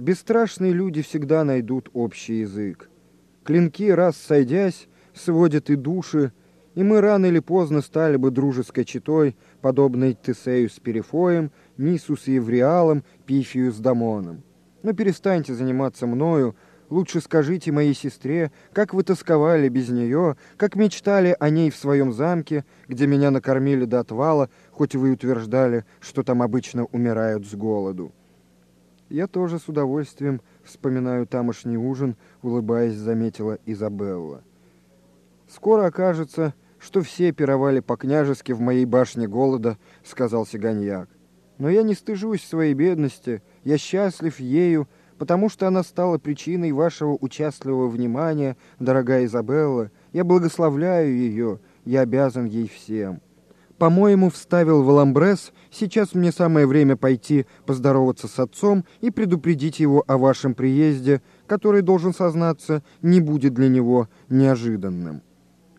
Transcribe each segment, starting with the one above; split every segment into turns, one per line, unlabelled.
Бесстрашные люди всегда найдут общий язык. Клинки, раз сойдясь, сводят и души, и мы рано или поздно стали бы дружеской читой, подобной Тесею с Перифоем, Нису с Евриалом, Пифию с Дамоном. Но перестаньте заниматься мною, лучше скажите моей сестре, как вы тосковали без нее, как мечтали о ней в своем замке, где меня накормили до отвала, хоть вы утверждали, что там обычно умирают с голоду. Я тоже с удовольствием вспоминаю тамошний ужин, улыбаясь, заметила Изабелла. Скоро окажется, что все пировали по-княжески в моей башне голода, сказал Сиганьяк. Но я не стыжусь своей бедности, я счастлив ею, потому что она стала причиной вашего участливого внимания, дорогая Изабелла. Я благословляю ее, я обязан ей всем. По-моему, вставил Валамбрес, сейчас мне самое время пойти поздороваться с отцом и предупредить его о вашем приезде, который, должен сознаться, не будет для него неожиданным.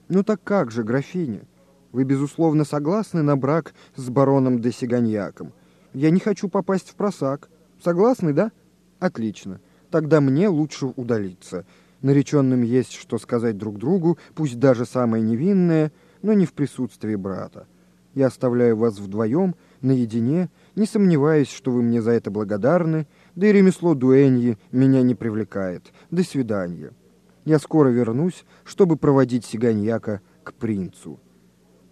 Ну так как же, графиня? Вы, безусловно, согласны на брак с бароном де Сиганьяком? Я не хочу попасть в просак. Согласны, да? Отлично. Тогда мне лучше удалиться. Нареченным есть что сказать друг другу, пусть даже самое невинное, но не в присутствии брата. Я оставляю вас вдвоем, наедине, не сомневаясь, что вы мне за это благодарны, да и ремесло дуэньи меня не привлекает. До свидания. Я скоро вернусь, чтобы проводить сиганьяка к принцу».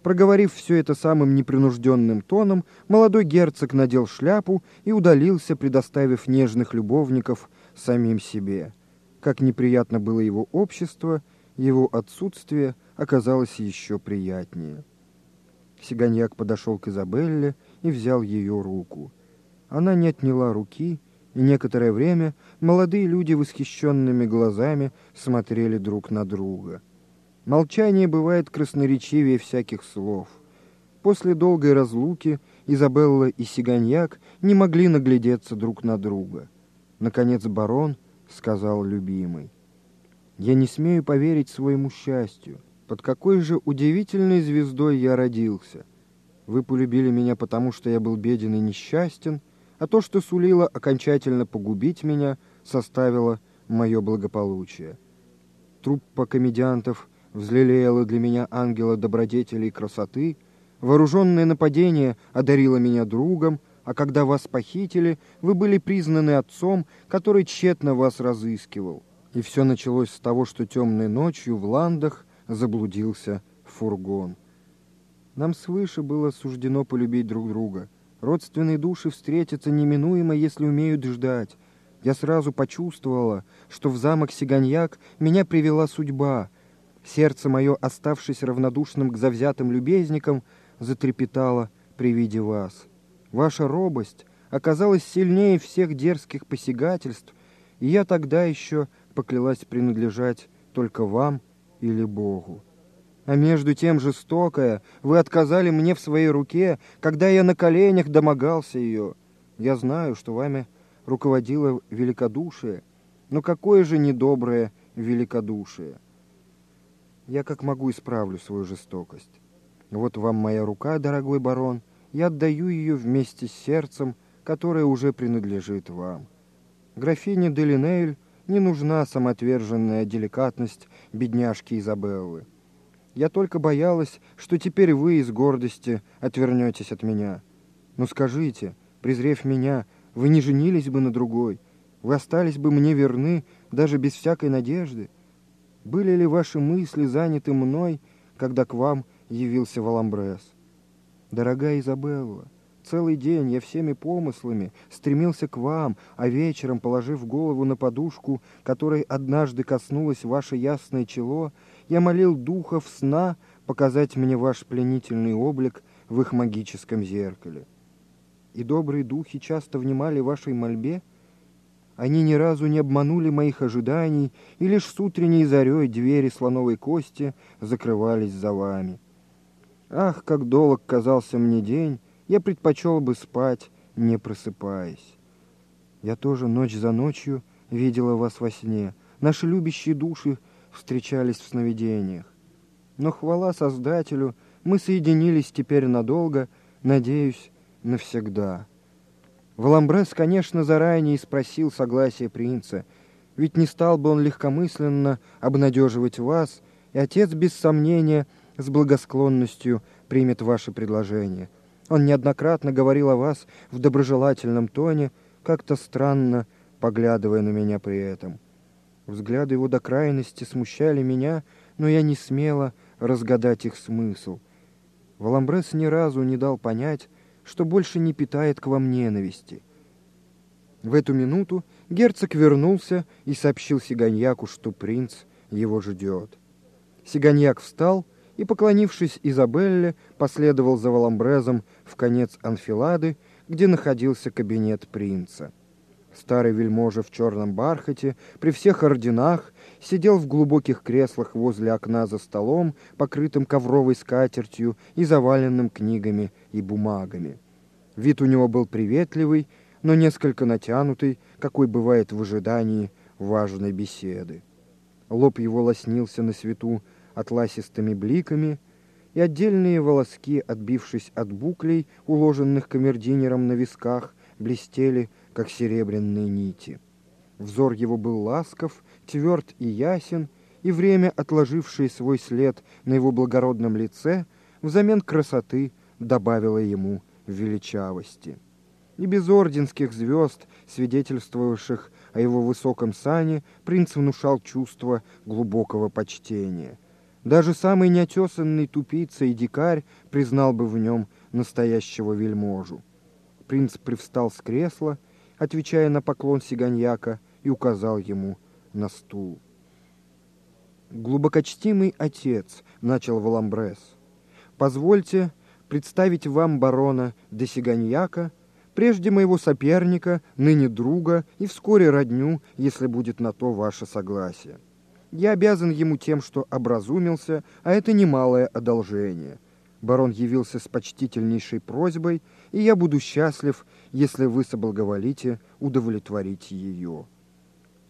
Проговорив все это самым непринужденным тоном, молодой герцог надел шляпу и удалился, предоставив нежных любовников самим себе. Как неприятно было его общество, его отсутствие оказалось еще приятнее. Сиганьяк подошел к Изабелле и взял ее руку. Она не отняла руки, и некоторое время молодые люди восхищенными глазами смотрели друг на друга. Молчание бывает красноречивее всяких слов. После долгой разлуки Изабелла и Сиганьяк не могли наглядеться друг на друга. Наконец барон сказал любимый. «Я не смею поверить своему счастью. Под какой же удивительной звездой я родился. Вы полюбили меня потому, что я был беден и несчастен, а то, что сулило окончательно погубить меня, составило мое благополучие. Труппа комедиантов взлелеяла для меня ангела добродетели и красоты, вооруженное нападение одарило меня другом, а когда вас похитили, вы были признаны отцом, который тщетно вас разыскивал. И все началось с того, что темной ночью в Ландах заблудился фургон. Нам свыше было суждено полюбить друг друга. Родственные души встретятся неминуемо, если умеют ждать. Я сразу почувствовала, что в замок Сиганьяк меня привела судьба. Сердце мое, оставшись равнодушным к завзятым любезникам, затрепетало при виде вас. Ваша робость оказалась сильнее всех дерзких посягательств, и я тогда еще поклялась принадлежать только вам или Богу. А между тем жестокая, вы отказали мне в своей руке, когда я на коленях домогался ее. Я знаю, что вами руководило великодушие, но какое же недоброе великодушие. Я как могу исправлю свою жестокость. Вот вам моя рука, дорогой барон, я отдаю ее вместе с сердцем, которое уже принадлежит вам. Графиня Делинейль не нужна самоотверженная деликатность бедняжки Изабеллы. Я только боялась, что теперь вы из гордости отвернетесь от меня. Но скажите, презрев меня, вы не женились бы на другой, вы остались бы мне верны даже без всякой надежды. Были ли ваши мысли заняты мной, когда к вам явился Валамбрес? Дорогая Изабелла, Целый день я всеми помыслами стремился к вам, а вечером, положив голову на подушку, которой однажды коснулось ваше ясное чело, я молил духов сна показать мне ваш пленительный облик в их магическом зеркале. И добрые духи часто внимали вашей мольбе, они ни разу не обманули моих ожиданий, и лишь с утренней зарей двери слоновой кости закрывались за вами. Ах, как долг казался мне день, я предпочел бы спать, не просыпаясь. Я тоже ночь за ночью видела вас во сне. Наши любящие души встречались в сновидениях. Но хвала Создателю, мы соединились теперь надолго, надеюсь, навсегда. Валамбрес, конечно, заранее спросил согласия принца, ведь не стал бы он легкомысленно обнадеживать вас, и отец, без сомнения, с благосклонностью примет ваше предложение. Он неоднократно говорил о вас в доброжелательном тоне, как-то странно поглядывая на меня при этом. Взгляды его до крайности смущали меня, но я не смела разгадать их смысл. Валамбрес ни разу не дал понять, что больше не питает к вам ненависти. В эту минуту герцог вернулся и сообщил Сиганьяку, что принц его ждет. Сиганьяк встал и, поклонившись Изабелле, последовал за Валамбрезом в конец анфилады, где находился кабинет принца. Старый вельможа в черном бархате, при всех орденах, сидел в глубоких креслах возле окна за столом, покрытым ковровой скатертью и заваленным книгами и бумагами. Вид у него был приветливый, но несколько натянутый, какой бывает в ожидании важной беседы. Лоб его лоснился на свету атласистыми бликами, и отдельные волоски, отбившись от буклей, уложенных камердинером на висках, блестели, как серебряные нити. Взор его был ласков, тверд и ясен, и время, отложившее свой след на его благородном лице, взамен красоты добавило ему величавости. И без орденских звезд, свидетельствовавших о его высоком сане, принц внушал чувство глубокого почтения. Даже самый неотесанный тупица и дикарь признал бы в нем настоящего вельможу. Принц привстал с кресла, отвечая на поклон сиганьяка, и указал ему на стул. «Глубокочтимый отец», — начал Валамбрес, — «позвольте представить вам барона де Сиганьяка, прежде моего соперника, ныне друга и вскоре родню, если будет на то ваше согласие. Я обязан ему тем, что образумился, а это немалое одолжение». Барон явился с почтительнейшей просьбой, и я буду счастлив, если вы соблаговолите удовлетворить ее.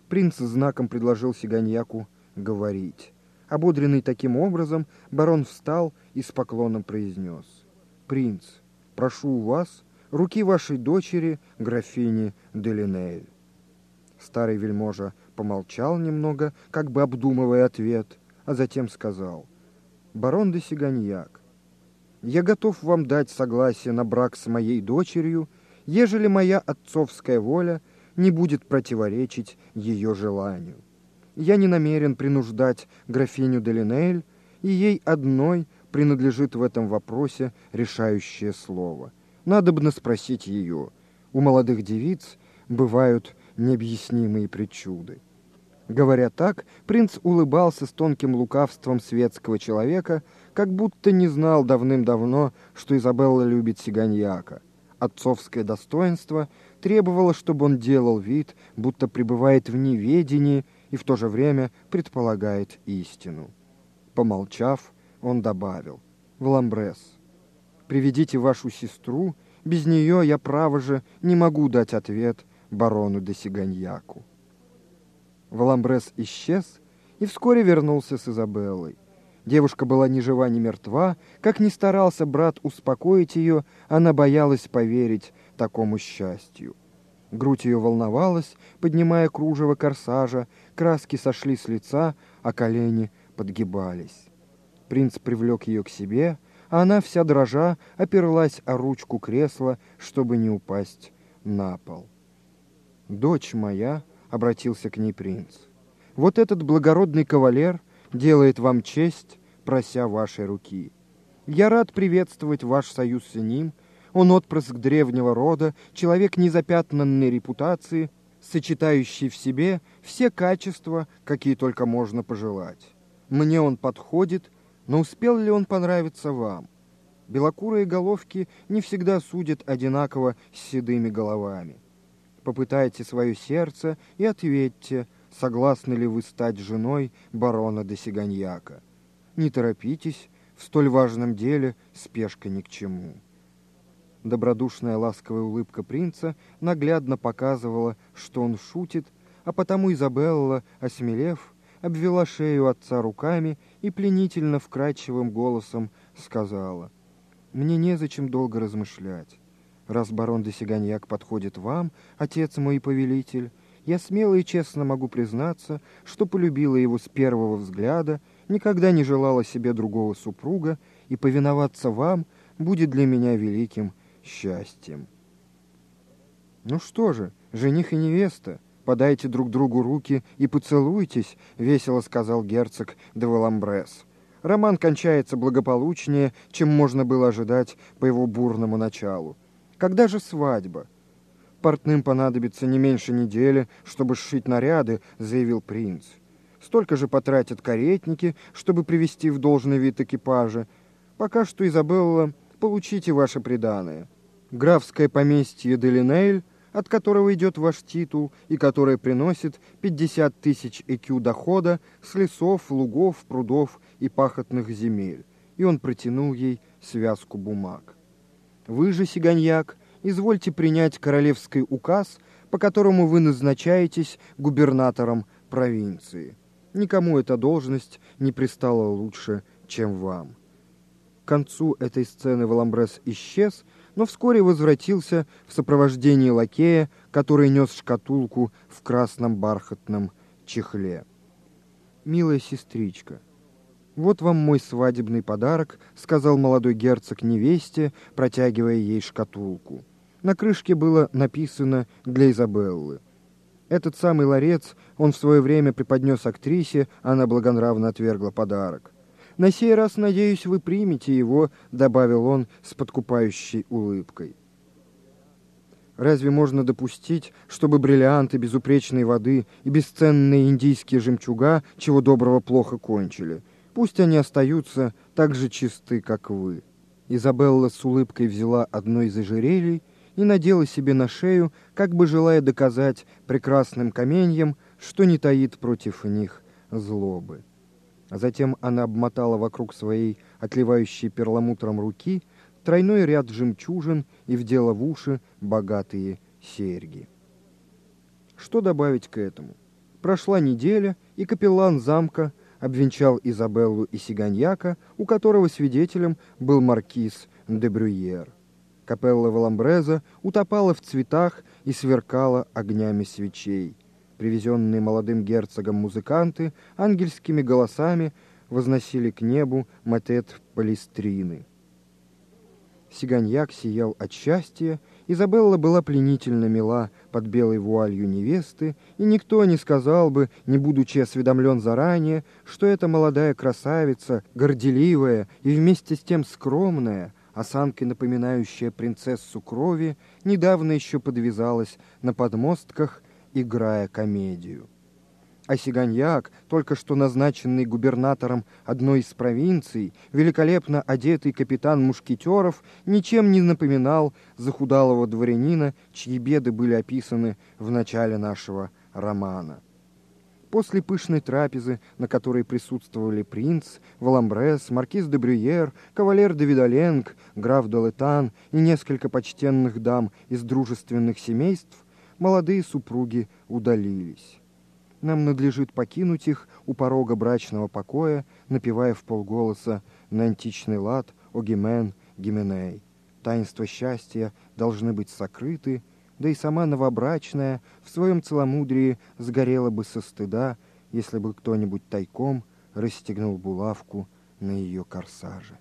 Принц знаком предложил Сиганьяку говорить. Ободренный таким образом, барон встал и с поклоном произнес. «Принц, прошу у вас руки вашей дочери, графини Делинель». Старый вельможа помолчал немного, как бы обдумывая ответ, а затем сказал. «Барон де Сиганьяк, я готов вам дать согласие на брак с моей дочерью, ежели моя отцовская воля не будет противоречить ее желанию. Я не намерен принуждать графиню Делинель, и ей одной принадлежит в этом вопросе решающее слово. Надо бы спросить ее. У молодых девиц бывают необъяснимые причуды. Говоря так, принц улыбался с тонким лукавством светского человека, как будто не знал давным-давно, что Изабелла любит сиганьяка. Отцовское достоинство требовало, чтобы он делал вид, будто пребывает в неведении и в то же время предполагает истину. Помолчав, он добавил, «Вламбрес, приведите вашу сестру, без нее я, право же, не могу дать ответ барону де Сиганьяку». Валамбрес исчез и вскоре вернулся с Изабеллой. Девушка была ни жива, ни мертва. Как ни старался брат успокоить ее, она боялась поверить такому счастью. Грудь ее волновалась, поднимая кружево корсажа, краски сошли с лица, а колени подгибались. Принц привлек ее к себе, а она вся дрожа оперлась о ручку кресла, чтобы не упасть на пол. «Дочь моя», — обратился к ней принц, — «вот этот благородный кавалер делает вам честь, прося вашей руки. Я рад приветствовать ваш союз с ним, он отпрыск древнего рода, человек незапятнанной репутации, сочетающий в себе все качества, какие только можно пожелать. Мне он подходит, но успел ли он понравиться вам? Белокурые головки не всегда судят одинаково с седыми головами. Попытайте свое сердце и ответьте, согласны ли вы стать женой барона де Сиганьяка. Не торопитесь, в столь важном деле спешка ни к чему. Добродушная ласковая улыбка принца наглядно показывала, что он шутит, а потому Изабелла, осмелев, обвела шею отца руками и пленительно вкрадчивым голосом сказала, «Мне незачем долго размышлять. Раз барон де Сиганьяк подходит вам, отец мой и повелитель, я смело и честно могу признаться, что полюбила его с первого взгляда, никогда не желала себе другого супруга, и повиноваться вам будет для меня великим счастьем. Ну что же, жених и невеста, подайте друг другу руки и поцелуйтесь, весело сказал герцог де Валамбрес. Роман кончается благополучнее, чем можно было ожидать по его бурному началу. Когда же свадьба? Портным понадобится не меньше недели, чтобы сшить наряды, заявил принц. Столько же потратят каретники, чтобы привести в должный вид экипажа. Пока что, Изабелла, получите ваше приданое. Графское поместье Делинейль, от которого идет ваш титул и которое приносит 50 тысяч ЭКЮ дохода с лесов, лугов, прудов и пахотных земель. И он протянул ей связку бумаг. Вы же, Сиганьяк, извольте принять королевский указ, по которому вы назначаетесь губернатором провинции. Никому эта должность не пристала лучше, чем вам. К концу этой сцены Валамбрес исчез, но вскоре возвратился в сопровождении лакея, который нес шкатулку в красном бархатном чехле. «Милая сестричка», «Вот вам мой свадебный подарок», — сказал молодой герцог невесте, протягивая ей шкатулку. На крышке было написано «Для Изабеллы». Этот самый ларец он в свое время преподнес актрисе, она благонравно отвергла подарок. «На сей раз, надеюсь, вы примете его», — добавил он с подкупающей улыбкой. Разве можно допустить, чтобы бриллианты безупречной воды и бесценные индийские жемчуга чего доброго плохо кончили? Пусть они остаются так же чисты, как вы». Изабелла с улыбкой взяла одно из ожерелий и надела себе на шею, как бы желая доказать прекрасным каменьям, что не таит против них злобы. А затем она обмотала вокруг своей отливающей перламутром руки тройной ряд жемчужин и вдела в уши богатые серьги. Что добавить к этому? Прошла неделя, и капеллан замка обвенчал Изабеллу и Сиганьяка, у которого свидетелем был маркиз де Брюйер. Капелла Валамбреза утопала в цветах и сверкала огнями свечей. Привезенные молодым герцогом музыканты ангельскими голосами возносили к небу матет палестрины. Сиганьяк сиял от счастья, Изабелла была пленительно мила под белой вуалью невесты, и никто не сказал бы, не будучи осведомлен заранее, что эта молодая красавица, горделивая и вместе с тем скромная, осанкой напоминающая принцессу крови, недавно еще подвязалась на подмостках, играя комедию. А Сиганьяк, только что назначенный губернатором одной из провинций, великолепно одетый капитан мушкетеров, ничем не напоминал захудалого дворянина, чьи беды были описаны в начале нашего романа. После пышной трапезы, на которой присутствовали принц, Валамбрес, маркиз де Брюер, кавалер де Видаленг, граф де Летан и несколько почтенных дам из дружественных семейств, молодые супруги удалились. Нам надлежит покинуть их у порога брачного покоя, напевая в полголоса на античный лад «Огимен, Гименей». Таинства счастья должны быть сокрыты, да и сама новобрачная в своем целомудрии сгорела бы со стыда, если бы кто-нибудь тайком расстегнул булавку на ее корсаже.